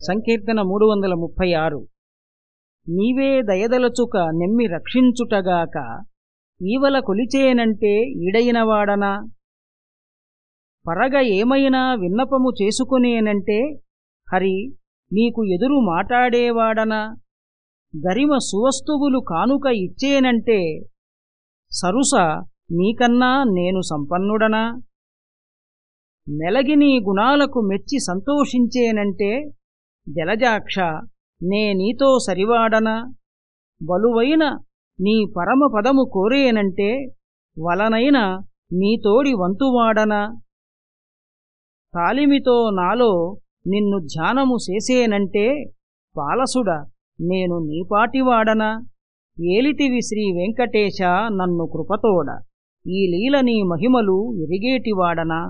సంకీర్తన మూడు వందల ముప్పై ఆరు నీవే దయదలచుక నెమ్మి రక్షించుటగాక ఈవల కొలిచేనంటే ఈడైనవాడనా? పరగ ఏమైనా విన్నపము చేసుకునేనంటే హరి నీకు ఎదురు మాటాడేవాడనా? గరిమ సువస్తువులు కానుక ఇచ్చేనంటే సరుస నీకన్నా నేను సంపన్నుడనా? నెలగి నీ గుణాలకు మెచ్చి సంతోషించేనంటే జలజాక్ష నే నీతో సరివాడనా. బలువైన నీ పరమపదము కోరేనంటే వలనైన నీతోడి వంతువాడన. తాలిమితో నాలో నిన్ను ధ్యానము చేసేనంటే పాలసుడ నేను నీపాటివాడనా ఏలితివి శ్రీ వెంకటేశ నన్ను కృపతోడ. ఈ లీల నీ మహిమలు ఎరిగేటివాడనా.